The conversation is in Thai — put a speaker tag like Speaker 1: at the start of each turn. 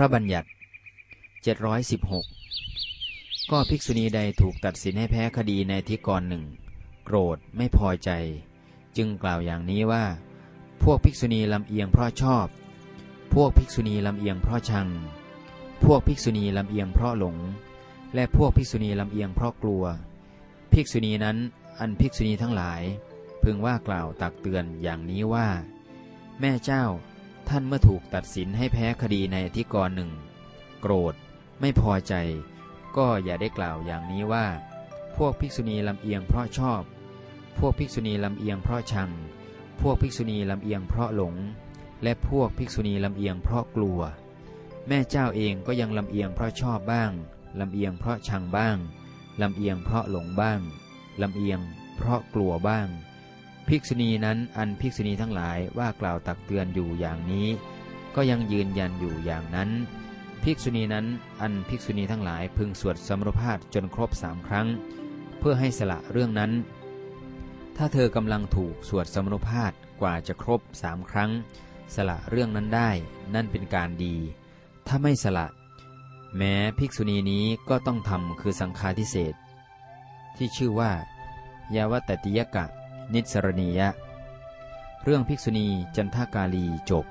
Speaker 1: ระบัญญัติ 716 ก็ภิกษุณีใดถูกตัดสินให้แพ้คดีในทิกรหนึ่ง โกรธไม่พอใจ จึงกล่าวอย่างนี้ว่า พวกภิกษุณีลำเอียงเพราะชอบ พวกภิกษุณีลำเอียงเพราะชัง พวกภิกษุณีลำเอียงเพราะหลง และพวกภิกษุณีลำเอียงเพราะกลัว ภิกษุณีนั้นอันภิกษุณีทั้งหลาย พึงว่ากล่าวตักเตือนอย่างนี้ว่า แม่เจ้า ท่านเมื่อถูกตัดสินให้แพ้คดีในอธิกรณ์หนึ่ง โกรธ ไม่พอใจ ก็อย่าได้กล่าวอย่างนี้ว่า พวกภิกษุณีลำเอียงเพราะชอบ พวกภิกษุณีลำเอียงเพราะชัง พวกภิกษุณีลำเอียงเพราะหลง และพวกภิกษุณีลำเอียงเพราะกลัว แม่เจ้าเองก็ยังลำเอียงเพราะชอบบ้าง ลำเอียงเพราะชังบ้าง ลำเอียงเพราะหลงบ้าง ลำเอียงเพราะกลัวบ้าง ภิกษุณีนั้นอันภิกษุณีทั้งหลายว่ากล่าวตักเตือนอยู่อย่างนี้ ก็ยังยืนยันอยู่อย่างนั้น ภิกษุณีนั้นอันภิกษุณีทั้งหลายพึงสวดสมรภาพจนครบสามครั้ง เพื่อให้สละเรื่องนั้น ถ้าเธอกำลังถูกสวดสมรภาพกว่าจะครบสามครั้ง สละเรื่องนั้นได้ นั่นเป็นการดี ถ้าไม่สละ แม้ภิกษุณีนี้ก็ต้องทำคือสังฆาทิเศษที่ชื่อว่ายาวัตติยกะ นิสรณียะ เรื่องภิกษุณีจันทากาลีจบ